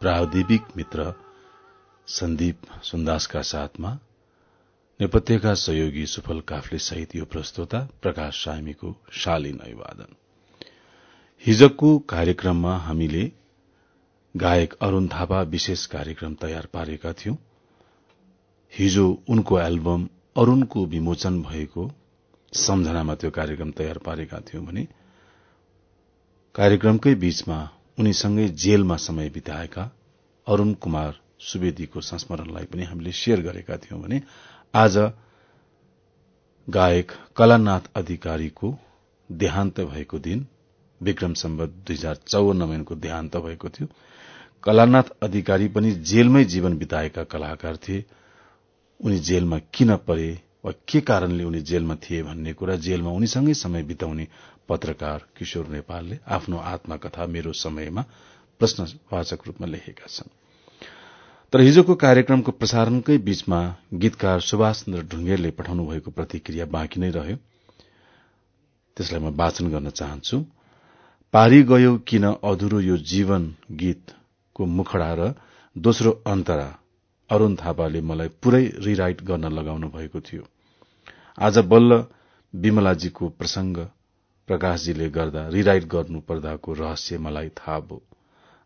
प्राविधिक मित्र सन्दीप सुन्दासका साथमा नेपथ्यका सहयोगी सुफल काफले सहित यो प्रस्तोता प्रकाश सामीको शालीन अभिवादन। हिजको कार्यक्रममा हामीले गायक अरूण थापा विशेष कार्यक्रम तयार पारेका थियौं। हिजो उनको एल्बम अरूणको विमोचन भएको सम्झनामा त्यो कार्यक्रम तयार पारेका थियौं भने कार्यक्रमकै बीचमा उनीसँगै जेलमा समय बिताएका अरूण कुमार सुवेदीको संस्मरणलाई पनि हामीले शेयर गरेका थियौं भने आज गायक कलानाथ अधिकारीको देहान्त भएको दिन विक्रम सम्बत दुई हजार चौवन्न महिनको देहान्त भएको थियो। कलानाथ अधिकारी पनि जेलमै जीवन बिताएका कलाकार थिए। उनी जेलमा किन परे वा के कारणले उनी जेलमा थिए भन्ने कुरा जेलमा उनीसँगै समय बिताउने पत्रकार किशोर नेपालले आफ्नो आत्मकथा मेरो समयमा प्रश्नवाचक रूपमा लेखेका छन्। तर हिजोको कार्यक्रमको प्रसारणकै बीचमा गीतकार सुभाष चन्द्र ढुङ्गेलले पठाउनु भएको प्रतिक्रिया बाँकी नै रह्यो। त्यसलाई म वाचन गर्न चाहन्छु। पारी गयो किन अधुरो यो जीवन गीतको मुखडा र दोस्रो अन्तरा अरूण थापाले मलाई पूरै रिराइट गर्न लगाउनु भएको थियो। आज बल्ल विमलाजीको प्रसंग प्रकाशजीले गर्दा रिराइट गर्नु पर्दाको रहस्य मलाई थाहा भयो।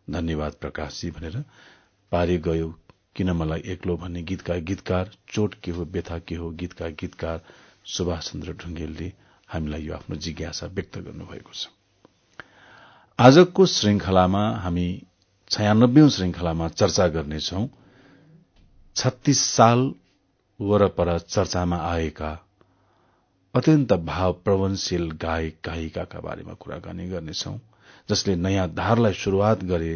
धन्यवाद प्रकाशजी भनेर पारी गयो। किन मलाई एक्लो भन्ने गीतका गीतकार चोट के हो व्यथा के हो गीतका गीतकार सुभाष चन्द्र ढुङ्गेलले हामीलाई यो आफ्नो जिज्ञासा व्यक्त गर्नुभएको छ। आजको श्रृंखलामा हामी छयानब्बे श्रृंखलामा चर्चा गर्नेछौ। छत्तीस साल वरपर चर्चामा आएका अत्यन्त भाव प्रवनशील गायक गायिकाका बारेमा कुराकानी गर्नेछौ जसले नयाँ धारलाई शुरूआत गरे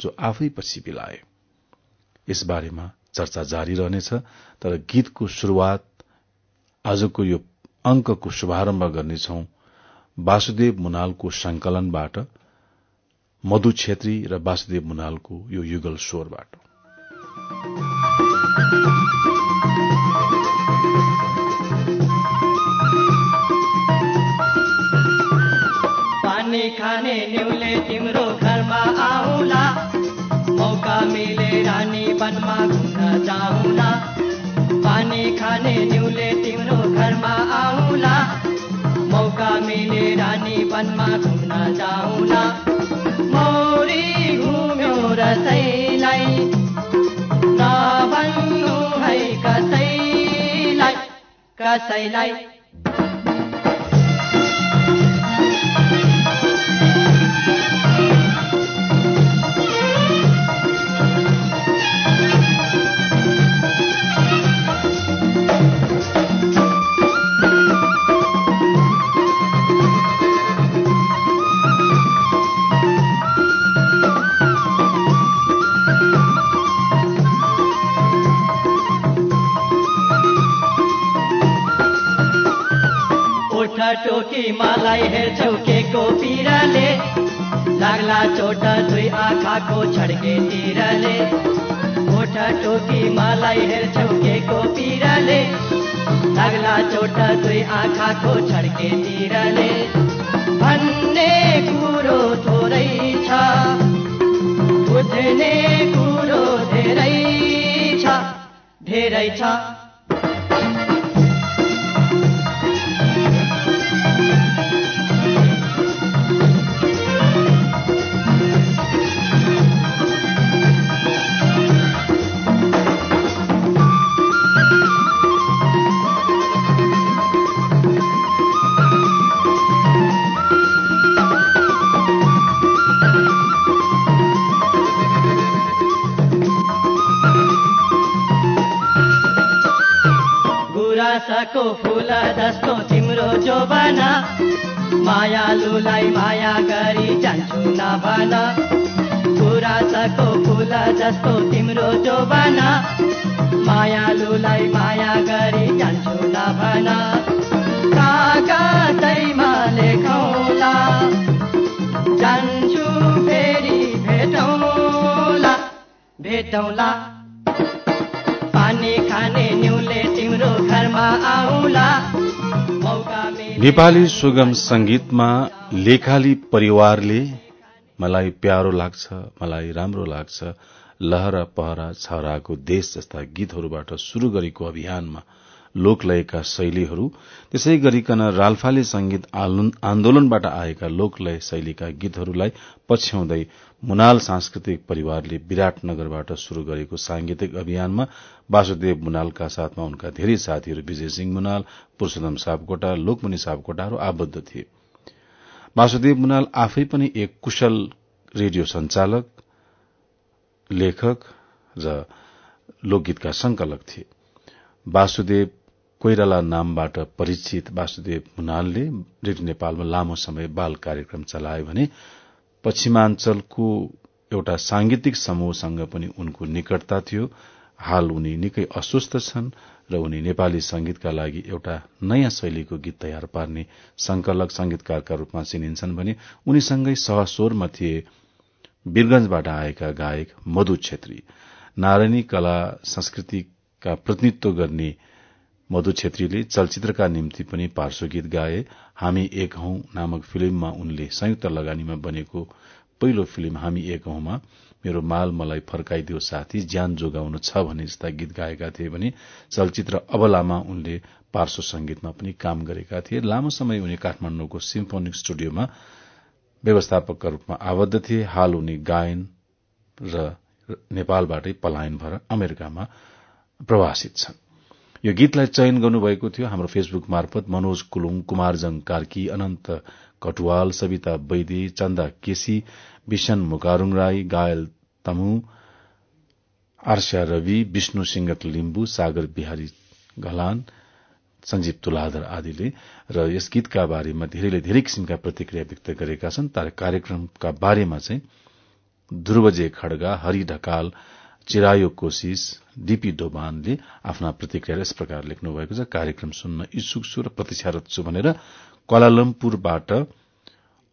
जो आफै पछि बिलाए। यस बारेमा चर्चा जारी रहनेछ तर गीतको शुरूआत आजको यो अंकको शुभारम्भ गर्नेछौ वासुदेव मुनालको संकलनबाट मधु छेत्री र वासुदेव मुनालको यो युगल स्वरबाट न्युले तिम्रो घरमा आउला। मौका मिले रानी वनमा घुम्न जाउला। पानी खाने न्युले तिम्रो घरमा आउला। मौका मिले रानी वनमा घुम्न जाउला। मौरी घुम्यो रसैलाई। है कसैलाई कसैलाई टोकी मलाई हेर्छौ के को पिराले। लाग्ला चोट दुई आँखाको छड्केतिरले ओठ टोकी मलाई हेर्छौ के को पिराले। लाग्ला चोट दुई आँखाको छड्केतिरले भन्ने कुरो थोरै छ, बुझ्ने कुरो धेरै छ धेरै छ गुराँसको फुल जस्तो तिम्रो जोबाना मायालुलाई माया गरी जान्छु नभन गुराँसको फुल जस्तो तिम्रो जोबाना मायालुलाई माया गरी जान्छु नभन लेखौला। जान्छु फेरि भेटौला। भेटौला। पानी खाने नेपाली सुगम संगीतमा लेखाली परिवारले मलाई प्यारो लाग्छ मलाई राम्रो लाग्छ। लहरा पहरा छहराको देश जस्ता गीतहरूबाट शुरू गरेको अभियानमा लोकलयका शैलीहरू त्यसै गरिकन राल्फाले संगीत आन्दोलनबाट आएका लोकलय शैलीका गीतहरूलाई पछ्याउँदै मुनाल सांस्कृतिक परिवारले विराटनगरबाट शुरू गरेको सांगीतिक अभियानमा वासुदेव मुनालका साथमा उनका धेरै साथीहरू विजय सिंह मुनाल पुरूषोत्तम सापकोटा लोकमणि सापकोटाहरू आबद्ध थिए। वासुदेव मुनाल आफै पनि एक कुशल रेडियो संचालक लेखक र लोकगीतका संकलक थिए। वासुदेव कोइराला नामबाट परिचित वासुदेव मुनालले रेडियो नेपालमा लामो समय बाल कार्यक्रम चलाए भने पश्चिमाञ्चलको एउटा सांगीतिक समूहसँग पनि उनको निकटता थियो। हाल उनी निकै अस्वस्थ छन् र उनी नेपाली संगीतका लागि एउटा नयाँ शैलीको गीत तयार पार्ने संकलक संगीतकारका रूपमा चिनिन्छन् भने उनीसँगै सहस्वरमा थिए वीरगंजबाट आएका गायक मधु छेत्री। नारायणी कला संस्कृतिका प्रतिनिधित्व गर्ने मधु छेत्रीले चलचित्रका निम्ति पनि पार्श्वगीत गाए। हामी एक हौं नामक फिल्ममा उनले संयुक्त लगानीमा बनेको पहिलो फिल्म हामी एक हौंमा मेरो माल मलाई फर्काइदियो साथी ज्यान जोगाउनु छ भन्ने जस्ता गीत गाएका थिए भने चलचित्र अबलामा उनले पार्श्व संगीतमा पनि काम गरेका थिए। लामो समय उनी काठमाण्डुको सिम्फोनिक स्टुडियोमा व्यवस्थापकका रूपमा आबद्ध थिए। हाल उनी गायन र नेपालबाटै पलायन भएर अमेरिकामा प्रवासित छन्। यो गीतलाई चयन गर्नुभएको थियो हाम्रो फेसबुक मार्फत मनोज कुलुङ कुमारजङ कार्की अनन्त कटुवाल सविता वैदी चन्दा केसी विशन मुकारुङ राई गायल तमु आर्स्या रवि विष्णु सिंगत लिम्बु सागर बिहारी घलान संजीव तुलाधर आदिले र यस गीतका बारेमा धेरैले धेरै किसिमका प्रतिक्रिया व्यक्त गरेका छन्। तर कार्यक्रमका बारेमा चाहिँ ध्रुवजे खड्गा हरि ढकाल चिरायो कोशिश डीपी डोबानले आफ्ना प्रतिक्रिया यस प्रकार लेख्नु भएको छ। कार्यक्रम सुन्न इच्छुक छु र प्रतीक्षारत छु भनेर कलालमपुरबाट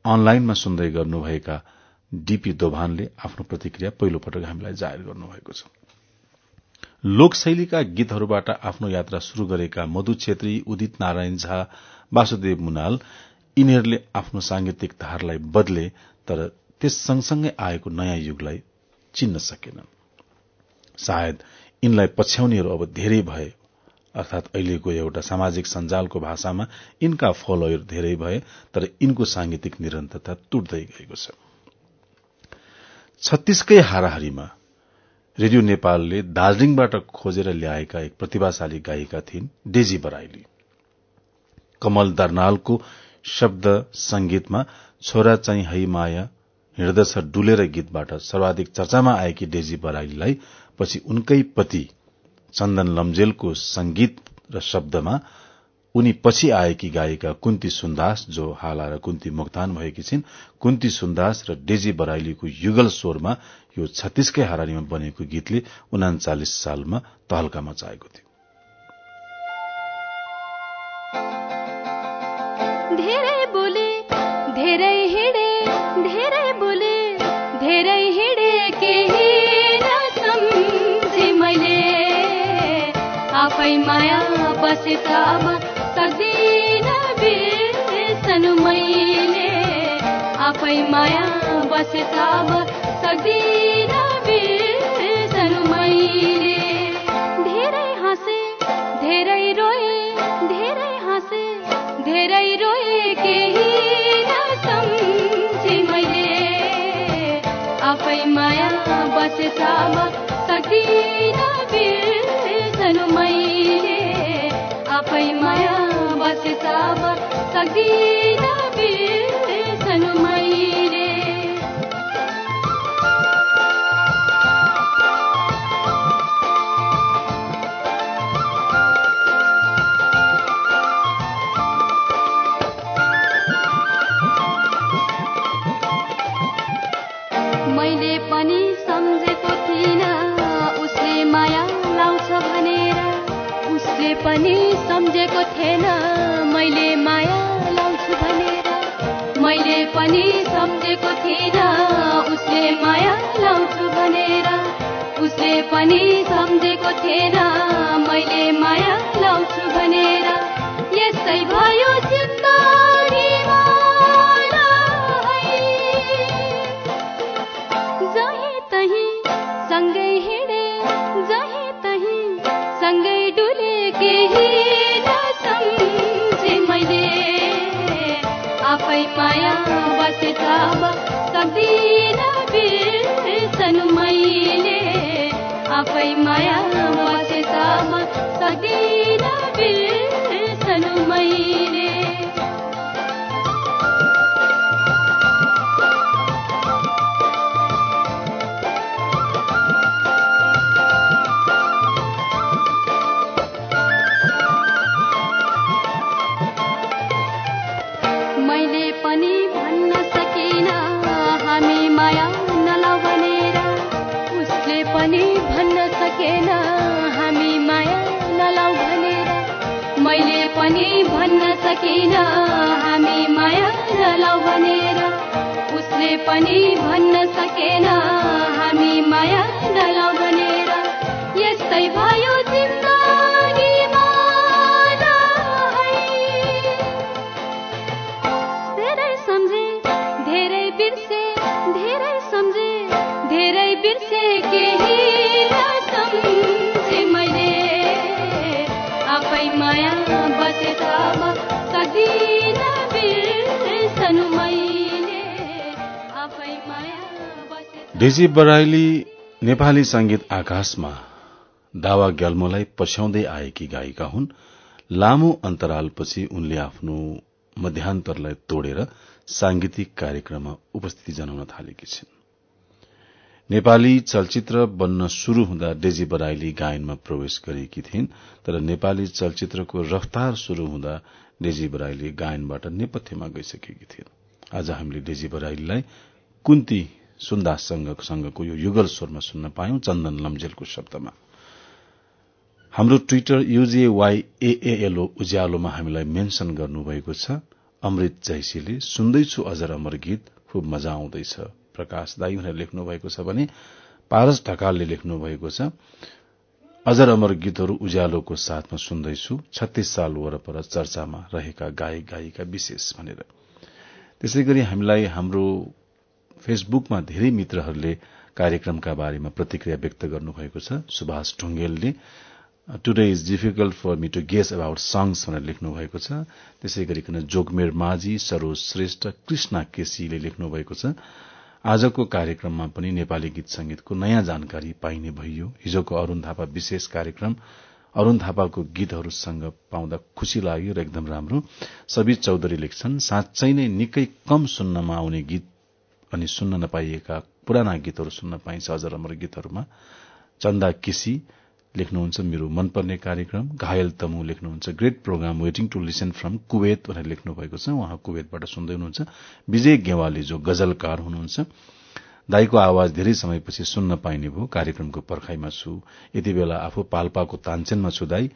अनलाइनमा सुन्दै गर्नुभएका डीपी दोभानले आफ्नो प्रतिक्रिया पहिलो पटक हामीलाई जाहेर गर्नुभएको छ। लोकशैलीका गीतहरूबाट आफ्नो यात्रा शुरू गरेका मधु छेत्री उदित नारायण झा वासुदेव मुनाल यिनीहरूले आफ्नो सांगीतिक धारलाई बदले तर त्यस सँगसँगै आएको नयाँ युगलाई चिन्न सकेनन्। सायद यिनलाई पछ्याउनेहरू अब धेरै भए अर्थात अहिलेको एउटा सामाजिक सञ्जालको भाषामा यिनका फलोयर धेरै भए तर यिनको सांगीतिक निरन्तरता टुट्दै गएको छ। छत्तीसकै हाराहारीमा रेडियो नेपालले दार्जीलिङबाट खोजेर ल्याएका एक प्रतिभाशाली गायिका थिइन् डेजी बराइली। कमल दर्नालको शब्द संगीतमा छोरा चाहिँ है माया हिँड्दछ डुलेर गीतबाट सर्वाधिक चर्चामा आएकी डेजी बराइलीलाई पछि उनकै पति चन्दन लम्जेलको संगीत र शब्दमा उनी पछि आएकी गायिका कुन्ती सुन्दास जो हाल आएर कुन्ती मोक्तान भएकी छिन् कुन्ती सुन्दास र डेजी बराइलीको युगल स्वरमा यो छत्तीसकै हारानीमा बनेको गीतले उनाचालिस सालमा तहल्का मचाएको थियो। धेरै बोले माया सक्दिन बिर्सनु मैले आफै माया बसेछ अब सक्दिन बिर्सनु मैले। धेरै हाँसे धेरै रोए धेरै हाँसे धेरै रोए केही नसम्झे मैले। आफै माया बसेछ अब सक्दिन सब सक्दिन बिर्सनु मैले मैले पनि सम्झेको थिइनँ उसले माया लाउँछ भनेर। उसले पनि सम्झेको थिएन पनि सम्झेको थिएन उसले माया लाउँछु भनेर। उसले पनि सम्झेको थिएन। मैले माया लाउँछु भनेर। यस्तै भयो डेजी बराइली नेपाली संगीत आकाशमा दावा ग्याल्मोलाई पछ्याउँदै आएकी गायिका हुन्। लामो अन्तरालपछि उनले आफ्नो मध्यान्तरलाई तोडेर सांगीतिक कार्यक्रममा उपस्थिति जनाउन थालेकी छिन्। नेपाली चलचित्र बन्न शुरू हुँदा डेजी बराइली गायनमा प्रवेश गरेकी थिइन् तर नेपाली चलचित्रको रफ्तार शुरू हुँदा डेजी बराइली गायनबाट नेपथ्यमा गइसकेकी थिइन्। आज हामीले डेजी बराइलीलाई कुन्ती सुन्दाससँगको यो युगल स्वरमा सुन्न पायौं चन्दन लम्जेलको शब्दमा। हाम्रो ट्विटर युजेवाईएएलओ उज्यालोमा हामीलाई मेन्शन गर्नुभएको छ अमृत जैसीले सुन्दैछु अजर अमर गीत खुब मजा आउँदैछ। प्रकाश दाई भनेर लेख्नु भएको छ भने पारस ढकालले लेख्नु भएको छ अजर अमर गीतहरू उज्यालोको साथमा सुन्दैछु छत्तीस साल वरपर चर्चामा रहेका गायक गायिका विशेष भनेर। त्यसै गरी हामीलाई हाम्रो फेसबुकमा धेरै मित्रहरूले कार्यक्रमका बारेमा प्रतिक्रिया व्यक्त गर्नुभएको छ। Subhash ढुंगेलले today is difficult for me to guess about songs भनेर लेख्नु भएको छ। त्यसै गरिकन जोगमेर माझी सरोज श्रेष्ठ कृष्णा केसीले लेख्नु भएको छ। आजको कार्यक्रममा पनि नेपाली गीत संगीतको नयाँ जानकारी पाइने भइयो। हिजोको अरूण थापा विशेष कार्यक्रम अरूण थापाको गीतहरूसँग पाउँदा खुशी लाग्यो र एकदम राम्रो। सबित चौधरी लेख्छन् साँच्चै नै निकै कम सुन्नमा आउने गीत अनि सुन्न नपाइएका पुराना गीतहरू सुन्न पाइन्छ। अझ अमर गीतहरूमा चन्दा केसी लेख्नुहुन्छ मेरो मनपर्ने कार्यक्रम। घायल तमु लेख्नुहुन्छ great program waiting to listen from Kuwait भनेर लेख्नु भएको छ। उहाँ कुवेतबाट सुन्दै हुनुहुन्छ। विजय गेवाली जो गजलकार हुनुहुन्छ दाईको आवाज धेरै समयपछि सुन्न पाइने भयो। कार्यक्रमको पर्खाइमा छु। यति बेला आफू पाल्पाको तानचेनमा छु दाई।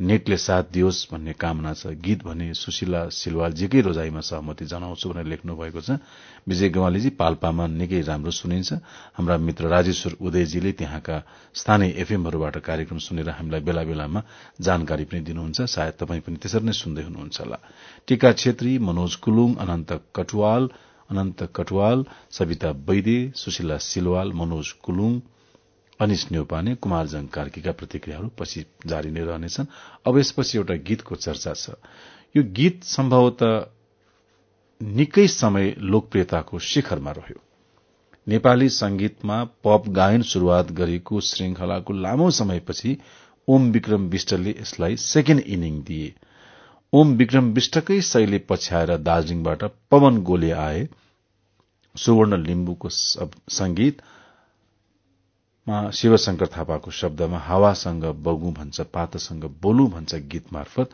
नेटले साथ दियोस् भन्ने कामना छ। गीत भने सुशीला सिलवालजीकै रोजाईमा सहमति जनाउँछु भनेर लेख्नु भएको छ। विजय गवालीजी पाल्पामा निकै राम्रो सुनिन्छ। हाम्रा मित्र राजेश्वर उदयजीले त्यहाँका स्थानीय एफएमहरूबाट कार्यक्रम सुनेर हामीलाई बेला बेलामा जानकारी पनि दिनुहुन्छ। सायद तपाईँ पनि त्यसरी नै सुन्दै हुनुहुन्छ होला। टीका छेत्री मनोज कुलुङ अनन्त कटवाल अनन्त कटवाल सविता वैदे सुशीला सिलवाल मनोज कुलुङ अनिश न्यौपाने कुमारजङ कार्कीका प्रतिक्रियाहरू पछि जारी नै रहनेछन्। अब यसपछि एउटा गीतको चर्चा छ। यो गीत सम्भवत निकै समय लोकप्रियताको शिखरमा रह्यो। नेपाली संगीतमा पप गायन शुरूआत गरेको श्रृंखलाको लामो समयपछि ओम विक्रम विष्टले यसलाई सेकेण्ड इनिङ दिए। ओम विक्रम विष्टकै शैली पछ्याएर दार्जीलिङबाट पवन गोले आए। सुवर्ण लिम्बुको संगीत शिवशंकर थापाको शब्दमा हावासँग बगु भन्छ पातसँग बोलु भन्छ गीत मार्फत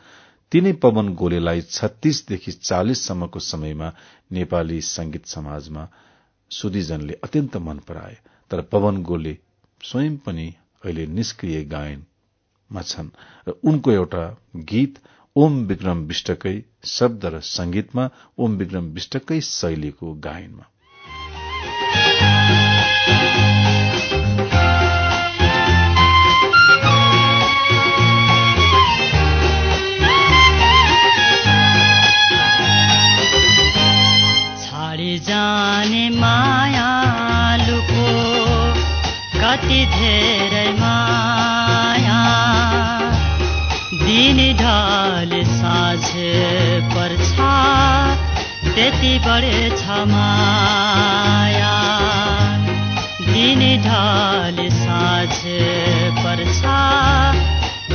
तिनै पवन गोलेलाई छत्तीसदेखि चालिससम्मको समयमा नेपाली संगीत समाजमा सुदीजनले अत्यन्त मन पराए। तर पवन गोले स्वयं पनि अहिले निष्क्रिय गायन मा छन् र उनको एउटा गीत ओम विक्रम विष्टकै शब्द र संगीतमा ओम विक्रम विष्टकै शैलीको गायनमा। जाने मायालुको कति धेरै माया। दिन ढल साँझ पर्छ त्यति बढेछ माया। दिन ढल साँझ पर्छ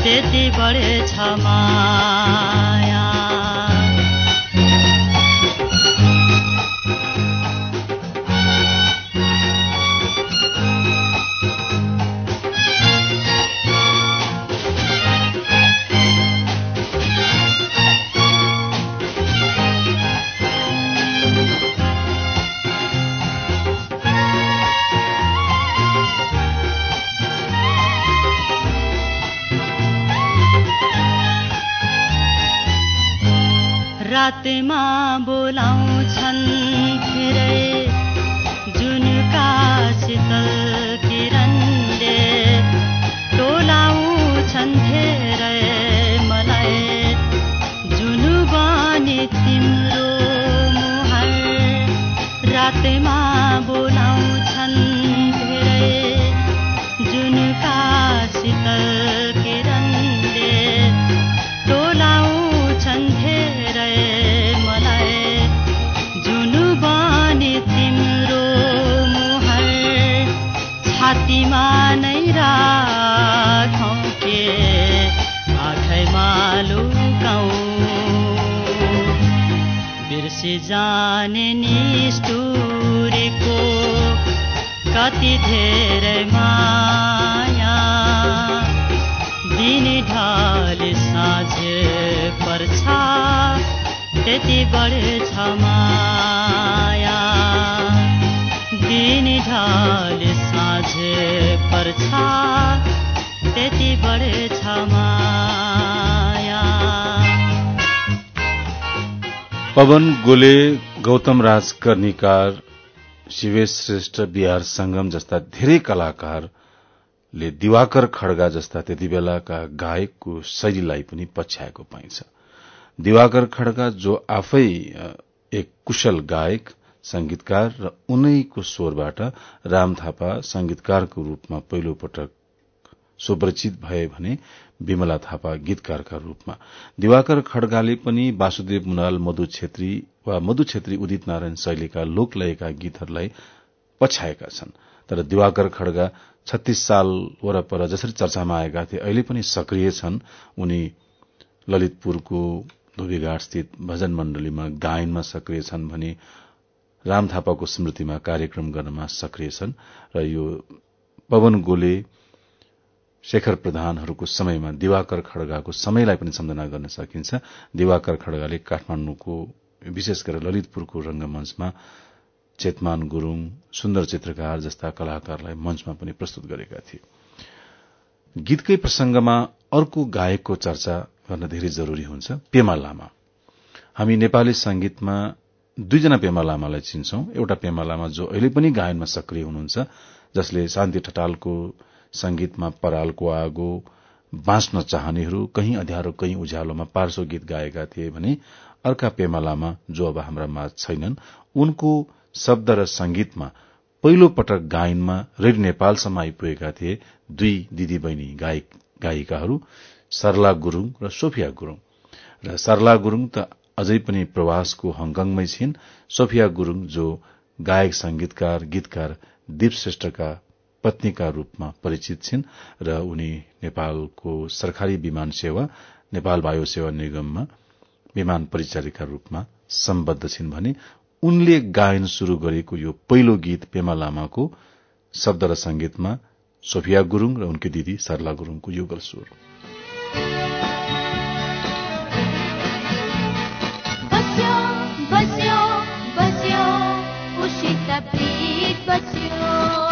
त्यति बढेछ माया। जाने निष्ठुरीको कति धेरै माया। दिन ढल साँझ पर्छ त्यति बढ्छ माया। दिन ढल साँझ पर्छ त्यति बढ्छ माया। पवन गोले गौतम राज कर्णिकार शिवेश श्रेष्ठ बिहार संगम जस्ता धेरै कलाकारले दिवाकर खड्गा जस्ता त्यति बेलाका गायकको शैलीलाई पनि पछ्याएको पाइन्छ। दिवाकर खड्गा जो आफै एक कुशल गायक संगीतकार र उनैको स्वरबाट राम थापा संगीतकारको रूपमा पहिलो पटक सुपरिचित भए भने विमला थापा गीतकारका रूपमा। दिवाकर खड्गाले पनि वासुदेव मुनाल मधु छेत्री वा मधु छेत्री उदित नारायण शैलीका लोकलयका गीतहरूलाई पछ्याएका छन्। तर दिवाकर खड्गा छत्तीस साल वरपर जसरी चर्चामा आएका थिए अहिले पनि सक्रिय छन्। उनी ललितपुरको धोबीघाट स्थित भजन मण्डलीमा गायनमा सक्रिय छन् भने राम थापाको स्मृतिमा कार्यक्रम गर्नमा सक्रिय छन्। र यो पवन गोले शेखर प्रधानहरूको समयमा दिवाकर खड्गाको समयलाई पनि सम्झना गर्न सकिन्छ। दिवाकर खड्गाले काठमाण्डुको विशेष गरेर ललितपुरको रंगमंचमा चेतमान गुरूङ सुन्दर चित्रकार जस्ता कलाकारलाई मंचमा पनि प्रस्तुत गरेका थिए। गीतकै प्रसंगमा अर्को गायकको चर्चा गर्न धेरै जरूरी हुन्छ पेमा लामा। हामी नेपाली संगीतमा दुईजना पेमा लामालाई चिन्छौं। एउटा पेमा लामा जो अहिले पनि गायनमा सक्रिय हुनुहुन्छ जसले शान्ति ठटालको संगीतमा परालको आगो बाँच्न चाहनेहरू कहीँ अध्यारो कहीँ उज्यालोमा पार्श्व गीत गाएका थिए भने अर्का पेमा लामा जो अब हाम्रा माझ छैनन् उनको शब्द र संगीतमा पहिलो पटक गायनमा रेडियो नेपालसम्म आइपुगेका थिए दुई दिदी बहिनी गायक गायिकाहरू सरला गुरूङ र सोफिया गुरूङ। र सरला गुरूङ त अझै पनि प्रवासको हङकङमै छिन्। सोफिया गुरूङ जो गायक संगीतकार गीतकार दीप श्रेष्ठका पत्नीका रूपमा परिचित छिन् र उनी नेपालको सरकारी विमान सेवा नेपाल वायु सेवा निगममा विमान परिचारिका रूपमा सम्बद्ध छिन् भने उनले गायन शुरू गरेको यो पहिलो गीत पेमा लामाको शब्द र संगीतमा सोफिया गुरूङ र उनकी दिदी सरला गुरूङको युगल स्वर। बस्यो बस्यो बस्यो।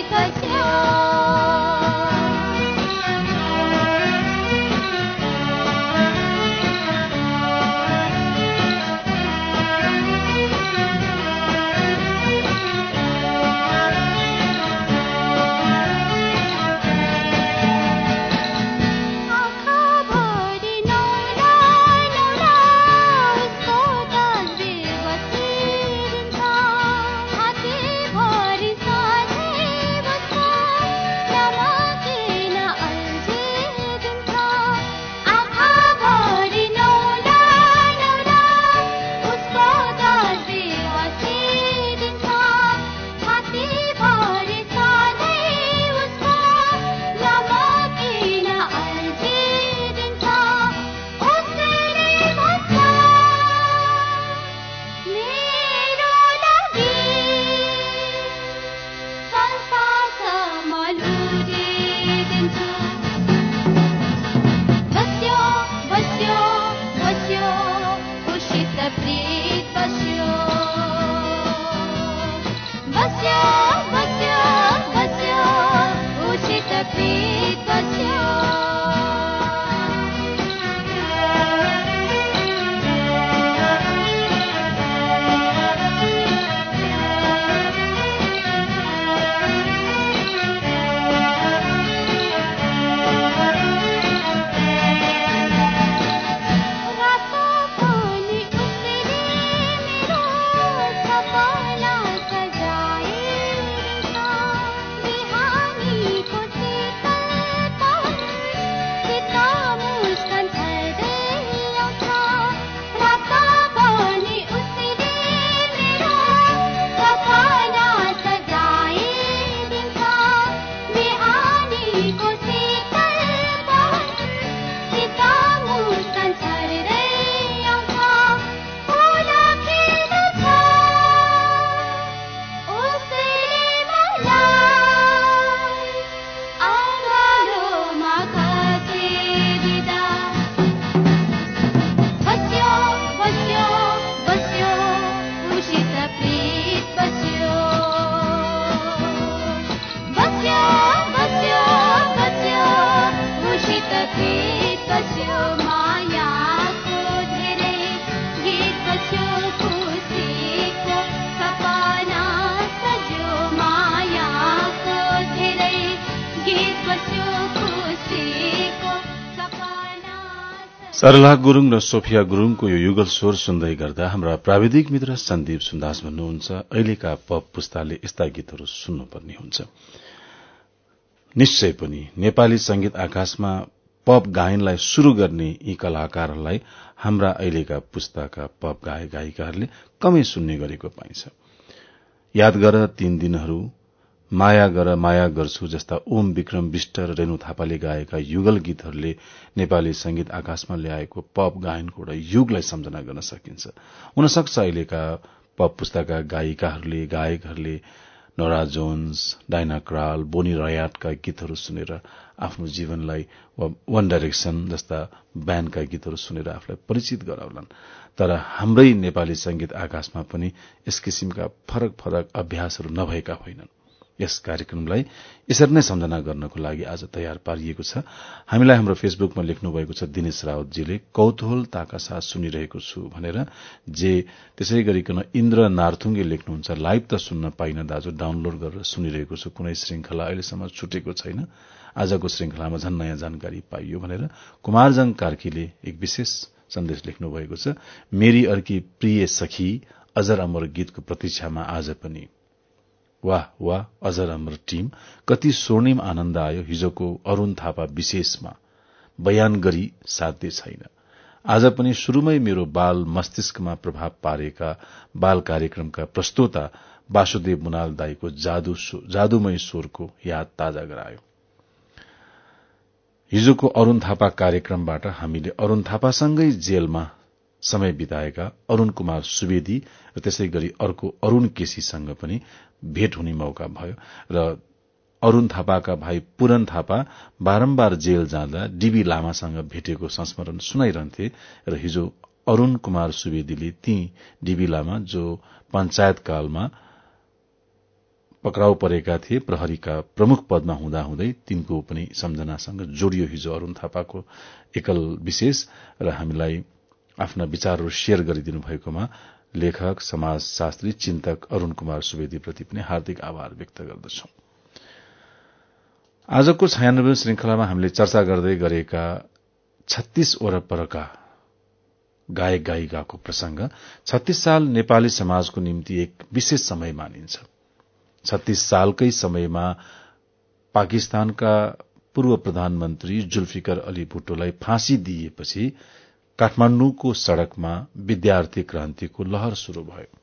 सरला गुरूङ र सोफिया गुरूङको यो युगल स्वर सुन्दै गर्दा हाम्रा प्राविधिक मित्र सन्दीप सुन्दास भन्नुहुन्छ अहिलेका पप पुस्ताले यस्ता गीतहरू सुन्नुपर्ने हुन्छ। निश्चय पनि नेपाली संगीत आकाशमा पप गायनलाई शुरू गर्ने यी कलाकारहरूलाई हाम्रा अहिलेका पुस्ताका पप गायक गायिकाहरूले कमै सुन्ने गरेको पाइन्छ। याद गर तीन दिनहरू माया गर माया गर्छु जस्ता ओम विक्रम विष्ट र रेणु थापाले गाएका युगल गीतहरूले नेपाली संगीत आकाशमा ल्याएको पप गायनको एउटा युगलाई सम्झना गर्न सकिन्छ। हुन सक्छ अहिलेका पप पुस्ताका गायिकाहरूले गायकहरूले Norah Jones Diana Krall Bonnie रयाटका गीतहरू सुनेर आफ्नो जीवनलाई वन डाइरेक्सन जस्ता ब्यान्डका गीतहरू सुनेर आफूलाई परिचित गराउलान्। तर हाम्रै नेपाली संगीत आकाशमा पनि यस किसिमका फरक फरक अभ्यासहरू नभएका होइनन्। यस कार्यक्रमलाई यसरी नै सम्झना गर्नको लागि आज तयार पारिएको छ। हामीलाई हाम्रो फेसबुकमा लेख्नु भएको छ दिनेश रावतजीले कौतूहलताका साथ सुनिरहेको छु भनेर जे त्यसै गरिकन इन्द्र नार्थुङ्गे लेख्नुहुन्छ लाइभ त सुन्न पाइन दाजु डाउनलोड गरेर सुनिरहेको छु कुनै श्रृंखला अहिलेसम्म छुटेको छैन। आजको श्रृंखलामा झन् नयाँ जानकारी पाइयो भनेर कुमारजङ कार्कीले एक विशेष सन्देश लेख्नु भएको छ। मेरी अर्की प्रिय सखी अजर अमर गीतको प्रतीक्षामा आज पनि वाह वाह अजर अमर टीम कति स्वर्णिम आनन्द आयो हिजोको अरूण थापा विशेषमा। बयान गरी साध्य छैन। आज पनि शुरूमै मेरो बाल मस्तिष्कमा प्रभाव पारेका बाल कार्यक्रमका प्रस्तोता वासुदेव मुनाल दाईको जादु जादुमय स्वरको याद ताजा गरायो। हिजोको अरूण थापा कार्यक्रमबाट हामीले अरूण थापासँगै जेलमा समय बिताएका अरूण कुमार सुवेदी र त्यसै गरी अर्को अरूण केसीसँग पनि भेट हुने मौका भयो र अरूण थापाका भाइ पूरन थापा बारम्बार जेल जाँदा डीबी लामासँग भेटेको संस्मरण सुनाइरहन्थे र हिजो अरूण कुमार सुवेदीले ती डीबी लामा जो पञ्चायत कालमा पक्राउ परेका थिए प्रहरीका प्रमुख पदमा हुँदाहुँदै तिनको पनि सम्झनासँग जोडियो हिजो अरूण थापाको एकल विशेष र हामीलाई आफ्ना विचारहरू शेयर गरिदिनु भएकोमा लेखक समाजशास्त्री चिन्तक अरूण कुमार सुवेदीप्रति पनि हार्दिक आभार व्यक्त गर्दछौ। आजको छयानब्बे श्रृंखलामा हामीले चर्चा गर्दै गरेका छत्तीस वरपरका गायक गायिकाको प्रसंग छत्तीस साल नेपाली समाजको निम्ति एक विशेष समय मानिन्छ। छत्तीस सालकै समयमा पाकिस्तानका पूर्व प्रधानमन्त्री जुल्फिकर अली भुट्टोलाई फाँसी दिइएपछि काठमाण्डुको सड़कमा विद्यार्थी क्रान्तिको लहर शुरू भयो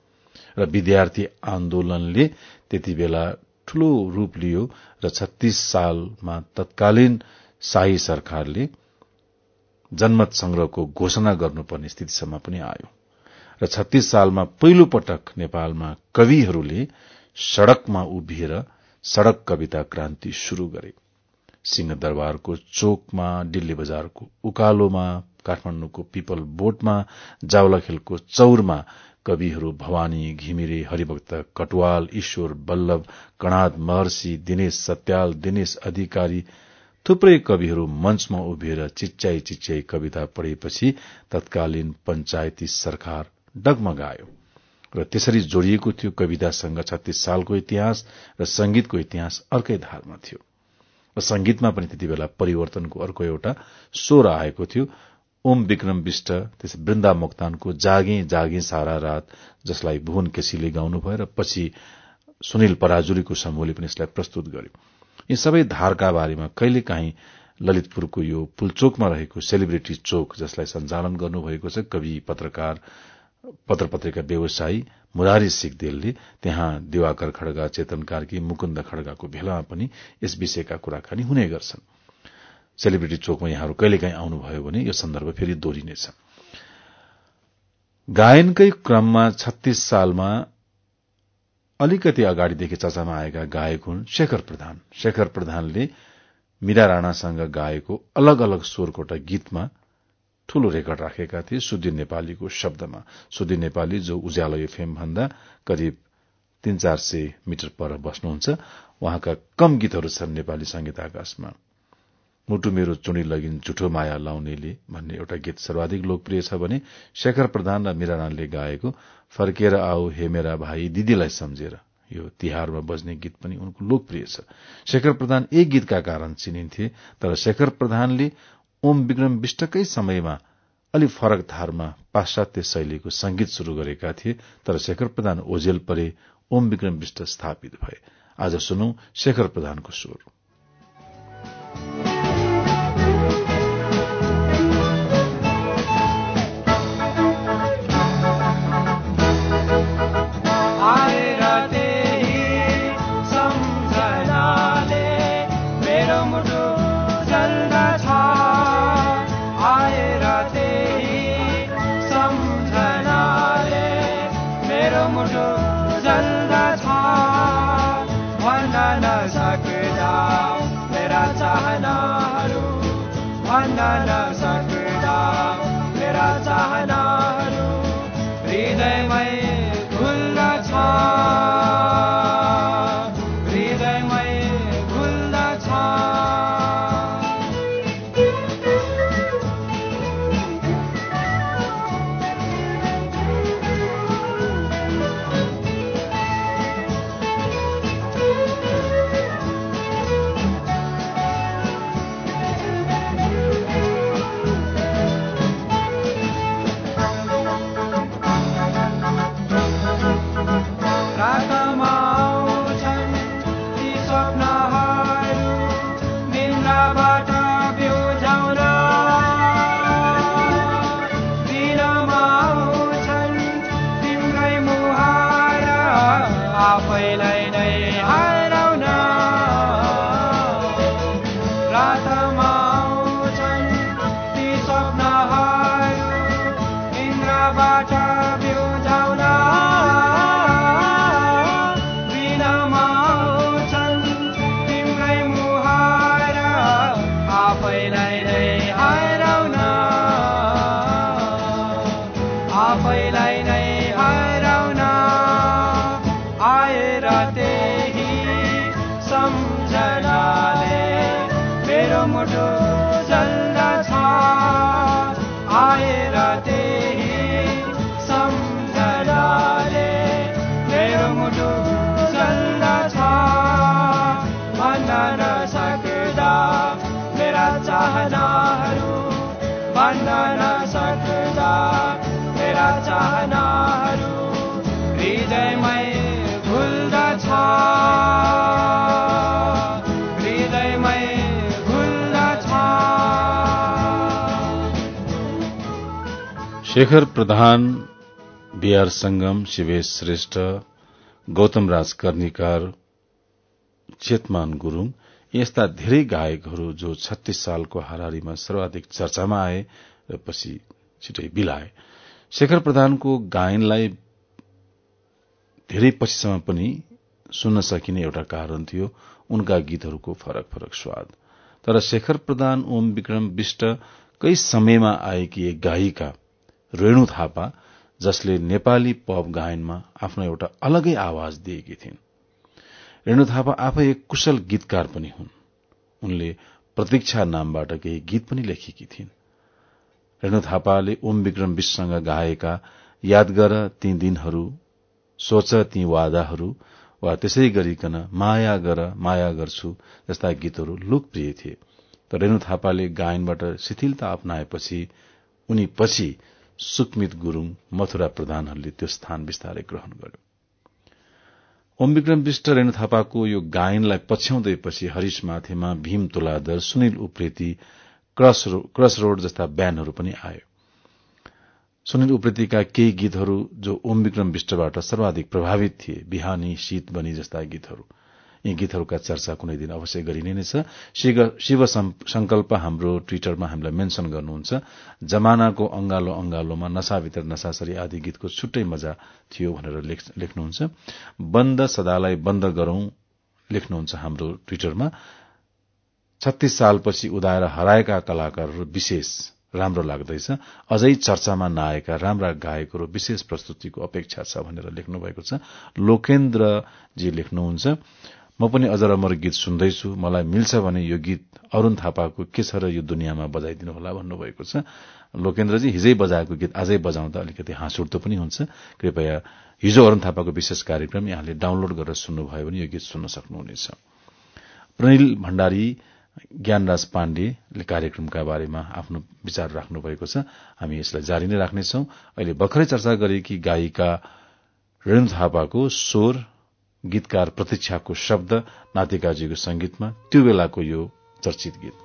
र विद्यार्थी आन्दोलनले त्यति बेला ठूलो रूप लियो र छत्तीस सालमा तत्कालीन शाही सरकारले जनमत संग्रहको घोषणा गर्नुपर्ने स्थितिसम्म पनि आयो र छत्तीस सालमा पहिलो पटक नेपालमा कविहरूले सड़कमा उभिएर सड़क कविता क्रान्ति शुरू गरे। सिंहदरबारको चोकमा दिल्ली बजारको उकालोमा काठमाण्डुको पिपल बोटमा जावलाखेलको चौरमा कविहरू भवानी घिमिरे हरिभक्त कटवाल ईश्वर बल्लभ कणाद महर्षि दिनेश सत्याल दिनेश अधिकारी थुप्रै कविहरू मञ्चमा उभिएर चिच्चाई चिच्चाई कविता पढेपछि तत्कालीन पञ्चायती सरकार डगमगायो। र त्यसरी जोडिएको थियो कवितासँग छत्तीस सालको इतिहास र संगीतको इतिहास अर्कै धारमा थियो। संगीतमा पनि त्यति बेला परिवर्तनको अर्को एउटा स्वर आएको थियो। ओम विक्रम विष्ट त्यस वृन्दा मोक्तानको जागे जागे सारा रात जसलाई भुवन केसीले गाउनुभयो र पछि सुनिल पराजुलीको समूहले पनि यसलाई प्रस्तुत गर्यो। यी सबै धारका बारेमा कहिलेकाहीँ ललितपुरको यो पुलचोकमा रहेको सेलिब्रिटी चोक जसलाई सञ्चालन गर्नुभएको छ कवि पत्रकार पत्र पत्रिका व्यवसायी मुरारी सिगदेलले त्यहाँ दिवाकर खड्गा चेतन कार्की मुकुन्द खड्गाको भेलामा पनि यस विषयका कुराकानी हुने गर्छन्। सेलिब्रिटी चोकमा यहाँहरू कहिलेकाहीँ आउनुभयो भने यो सन्दर्भ फेरि दोहोरिनेछ। गायनकै क्रममा छत्तीस सालमा अलिकति अगाडिदेखि चर्चामा आएका गायक हुन् शेखर प्रधान। शेखर प्रधानले मीरा राणासँग गाएको अलग अलग स्वरको एउटा गीतमा ठूलो रेकर्ड राखेका थिए सुदीन नेपालीको शब्दमा। सुदीन नेपाली जो उज्यालो एफएम भन्दा करिब तीन चार सय मिटर पर बस्नुहुन्छ उहाँका कम गीतहरू छन् नेपाली संगीत आकाशमा। मुटु मेरो चुनी लगिन झुठो माया लाउनेले भन्ने एउटा गीत सर्वाधिक लोकप्रिय छ भने शेखर प्रधान र मीरा राणले गाएको फर्केर आऊ हे मेरा भाइ दिदीलाई सम्झेर। यो तिहारमा बज्ने गीत पनि उनको लोकप्रिय छ। शेखर प्रधान एक गीतका कारण चिनिन्थे तर शेखर प्रधानले ओम विक्रम विष्टकै समयमा अलि फरक धारमा पाश्चात्य शैलीको संगीत शुरू गरेका थिए तर शेखर प्रधान ओझेल परे ओम विक्रम विष्ट स्थापित भए। आज सुनौ शेखर प्रधानको स्वर। आफैलाई शेखर प्रधान बिआर संगम शिवेश श्रेष्ठ गौतम राज कर्णिकार चेतमान गुरूङ यस्ता धेरै गायकहरू जो छत्तीस सालको हाराहारीमा सर्वाधिक चर्चामा आए र पछि छिटै बिलाए। शेखर प्रधानको गायनलाई धेरै पछिसम्म पनि सुन्न सकिने एउटा कारण थियो उनका गीतहरूको फरक फरक स्वाद। तर शेखर प्रधान ओम विक्रम विष्ट कै समयमा आएकी एक गायिका रेणु थापा जसले नेपाली पप गायनमा आफ्नो एउटा अलगै आवाज दिएकी थिइन्। रेणु थापा आफै एक कुशल गीतकार पनि हुन्। उनले प्रतीक्षा नामबाट केही गीत पनि लेखेकी थिइन्। रेणु थापाले ओम विक्रम विश्वसँग गाएका याद गर ती दिनहरू सोच ती वादाहरू वा त्यसै गरिकन माया गर माया गर्छु जस्ता गीतहरू लोकप्रिय थिए। तर रेणु थापाले गायनबाट शिथिलता अप्नाएपछि उनी पछि सुकमित गुरूङ मथुरा प्रधानहरूले त्यो स्थान विस्तारै ग्रहण गर्यो। ओम विक्रम विष्ट रेणु थापाको यो गायनलाई पछ्याउँदैपछि हरिश माथेमा भीम तुलादर सुनिल उप्रेती क्रस रोड जस्ता ब्यान्डहरू पनि आयो। सुनिल उप्रेतीका केही गीतहरू जो ओम विक्रम विष्टबाट सर्वाधिक प्रभावित थिए बिहानी शीत बनी जस्ता गीतहरू। यी गीतहरूका चर्चा कुनै दिन अवश्य गरिने नै छ। शिव संकल्प हाम्रो ट्विटरमा हामीलाई मेन्शन गर्नुहुन्छ। जमानाको अंगालो अंगालोमा नशाभित्र नशासरी आदि गीतको छुट्टै मजा थियो भनेर लेख्नुहुन्छ। बन्द सदालाई बन्द गरौं लेख्नुहुन्छ हाम्रो ट्विटरमा। छत्तीस सालपछि उदाएर हराएका कलाकारहरू विशेष राम्रो लाग्दैछ। अझै चर्चामा नआएका राम्रा गायकहरू विशेष प्रस्तुतिको अपेक्षा छ भनेर लेख्नु भएको छ। लोकेन्द्रजी लेख्नुहुन्छ। म पनि अजर अमर गीत सुन्दैछु। मलाई मिल्छ भने यो गीत अरूण थापाको के छ र यो दुनियाँमा बजाइदिनु होला भन्नुभएको छ। लोकेन्द्रजी हिजै बजाएको गीत आजै बजाउँदा अलिकति हाँस उठ्दो पनि हुन्छ। कृपया हिजो अरूण थापाको विशेष कार्यक्रम यहाँले डाउनलोड गरेर सुन्नुभयो भने यो गीत सुन्न सक्नुहुनेछ। प्रनिल भण्डारी ज्ञानराज पाण्डेले कार्यक्रमका बारेमा आफ्नो विचार राख्नु भएको छ। हामी यसलाई जारी नै राख्नेछौ। अहिले भर्खरै चर्चा गरेकी गायिका रेणु थापाको स्वर गीतकार प्रतीक्षाको शब्द नातिकाजीको संगीतमा त्यो बेलाको यो चर्चित गीत।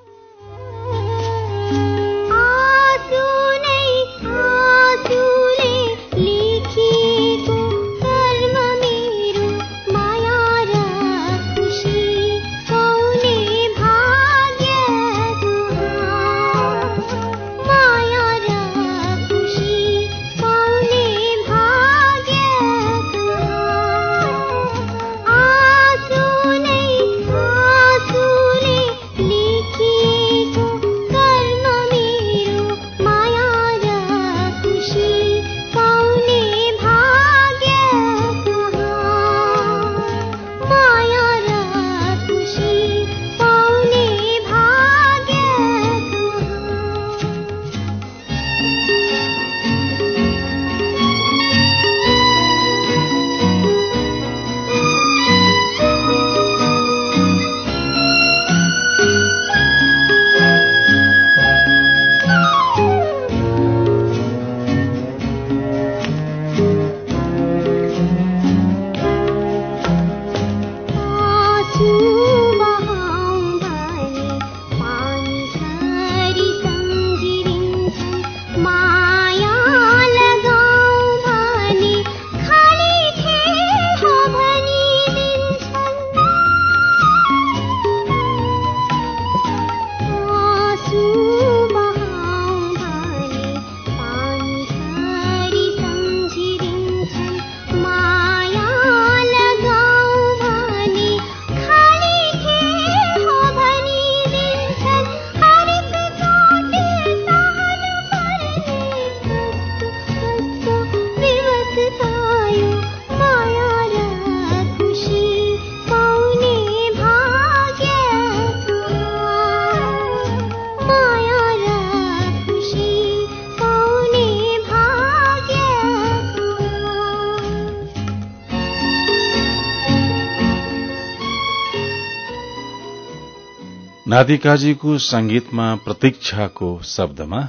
नादिकाजीको संगीतमा प्रतीक्षाको शब्दमा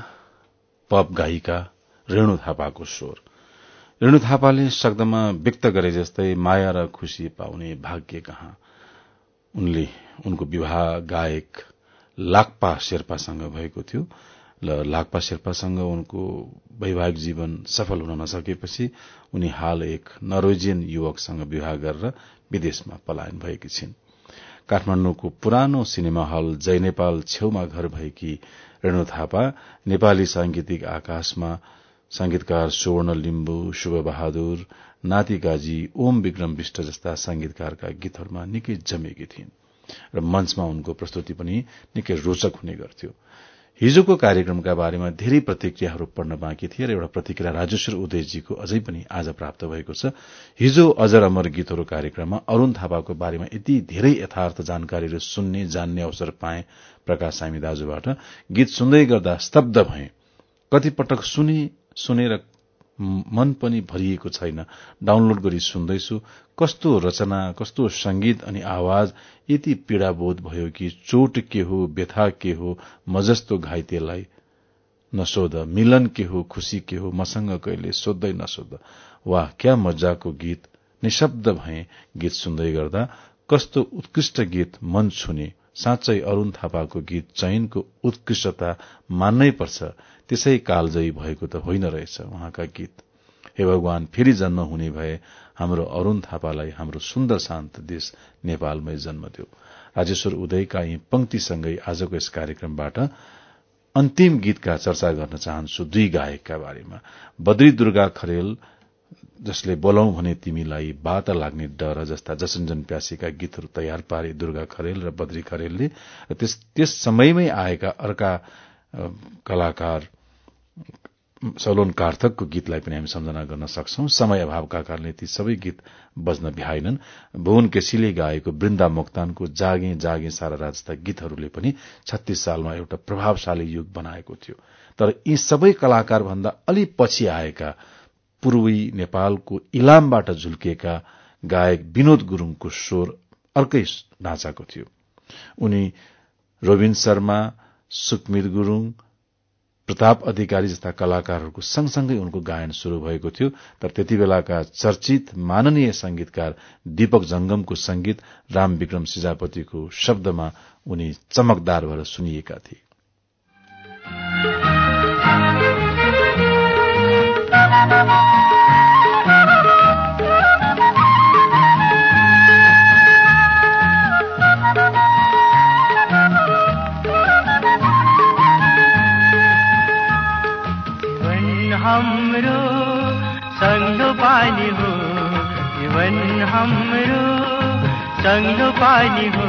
पप गायिका रेणु थापाको स्वर। रेणु थापाले शब्दमा व्यक्त गरे जस्तै माया र खुशी पाउने भाग्य कहाँ? उनले उनको विवाह गायक लाक्पा शेर्पासँग भएको थियो र लाक्पा शेर्पासँग उनको वैवाहिक जीवन सफल हुन नसकेपछि उनी हाल एक नर्वेजियन युवकसँग विवाह गरेर विदेशमा पलायन भएकी छिन्। काठमाण्डुको पुरानो सिनेमा हल जय नेपाल छेउमा घर भएकी रेणु थापा नेपाली सांगीतिक आकाशमा संगीतकार सुवर्ण लिम्बु शुभ बहादुर नातिकाजी ओम विक्रम विष्ट जस्ता संगीतकारका गीतहरूमा निकै जमेकी थिइन्। र मञ्चमा उनको प्रस्तुति पनि निकै रोचक हुने गर्थ्यो। हिजोको कार्यक्रमका बारेमा धेरै प्रतिक्रियाहरू पढ्न बाँकी थिए र एउटा प्रतिक्रिया राजेश्वर उदयजीको अझै पनि आज प्राप्त भएको छ। हिजो अजर अमर गीतहरू कार्यक्रममा अरूण थापाको बारेमा यति धेरै यथार्थ जानकारीहरू सुन्ने जान्ने अवसर पाए प्रकाश सामी दाजुबाट। गीत सुन्दै गर्दा स्तब्ध भए। कतिपटक सुने सुनेर मन पनि भरिएको छैन। डाउनलोड गरी सुन्दैछु। कस्तो रचना कस्तो संगीत अनि आवाज यति पीड़ाबोध भयो कि चोट के हो व्यथा के हो म जस्तो घाइतेलाई नसोध। मिलन के हो खुशी के हो मसँग कहिले सोध्दै नसोध। वाह क्या मजाको गीत। निशब्द भए गीत सुन्दै गर्दा। कस्तो उत्कृष्ट गीत मन छुने। साँच्चै अरूण थापाको गीत चयनको उत्कृष्टता मान्नै पर्छ। त्यसै कालजयी भएको त होइन रहेछ उहाँका गीत। हे भगवान फेरि जन्म हुने भए हाम्रो अरूण थापालाई हाम्रो सुन्दर शान्त देश नेपालमै जन्म दियो। राजेश्वर उदयका यी पंक्तिसँगै आजको यस कार्यक्रमबाट अन्तिम गीतका चर्चा गर्न चाहन्छु दुई गायकका बारेमा। बद्री दुर्गा खरेल जसले बोलाउ भने तिमीलाई बात लाग्ने डर जस्ता जसञ्जन प्यासीका गीतहरू तयार पारे दुर्गा खरेल र बद्री खरेलले त्यस समयमै आएका अर्का कलाकार सलोन कार्थकको गीतलाई पनि हामी सम्झना गर्न सक्छौ। समय अभावका कारणले ती सबै गीत बज्न भ्याएनन् भुवन केसीले गाएको वृन्दा मोक्तानको जागे जागे सारा रात जस्ता गीतहरूले पनि छत्तीस सालमा एउटा प्रभावशाली युग बनाएको थियो। तर यी सबै कलाकार भन्दा अलि पछि आएका पूर्वी नेपालको इलामबाट झुल्किएका गायक विनोद गुरूङको स्वर अर्कै ढाँचाको थियो। उनी रोबिन शर्मा सुकमिर गुरूङ प्रताप अधिकारी जस्ता कलाकारहरूको सँगसँगै उनको गायन शुरू भएको थियो तर त्यति बेलाका चर्चित माननीय संगीतकार दीपक जंगमको संगीत राम विक्रम सिजापतिको शब्दमा उनी चमकदार भएर सुनिएका थिए। हाम्रो सङ्गो पानी हो जीवन हाम्रो सङ्गो पानी हो।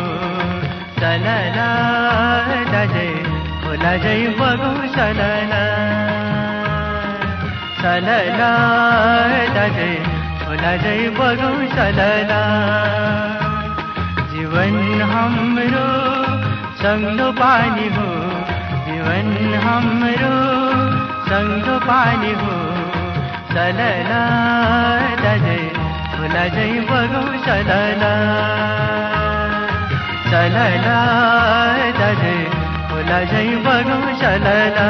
सलला दाजै होला जै बगौ सलला सलला दाजै होला जै बगौ सलला जीवन हाम्रो सङ्गो पानी हो जीवन हाम्रो सङ्ग पानी हो। सलला दाजै होला जै बगौ सलला सलला दाजै होला जै बगौ सलला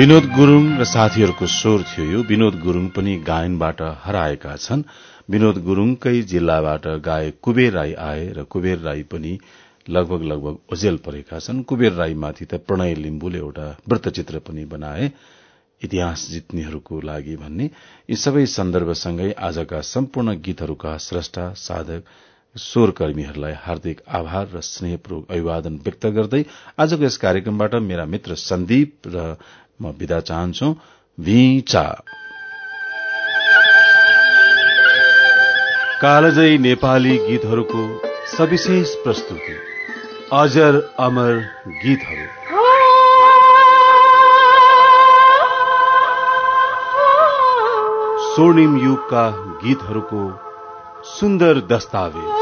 विनोद गुरूङ र साथीहरूको स्वर थियो यो। विनोद गुरूङ पनि गायनबाट हराएका छन्। विनोद गुरूङकै जिल्लाबाट गायक कुबेर राई आए र कुबेर राई पनि लगभग लगभग ओझेल परेका छन्। कुबेर राईमाथि त प्रणय लिम्बुले एउटा वृत्तचित्र पनि बनाए। इतिहास जित्नेहरूको लागि भन्ने। यी सबै सन्दर्भसँगै आजका सम्पूर्ण गीतहरूका स्रष्टा साधक स्वरकर्मीहरूलाई हार्दिक आभार र स्नेहपूर्वक अभिवादन व्यक्त गर्दै आजको यस कार्यक्रमबाट मेरा मित्र सन्दीप र म विदा चाहन्छौ। भिचा। कालजयी नेपाली गीतहरूको सविशेष प्रस्तुति। अजर अमर गीतहरू। स्वर्णिम युगका गीतहरूको सुन्दर दस्तावेज।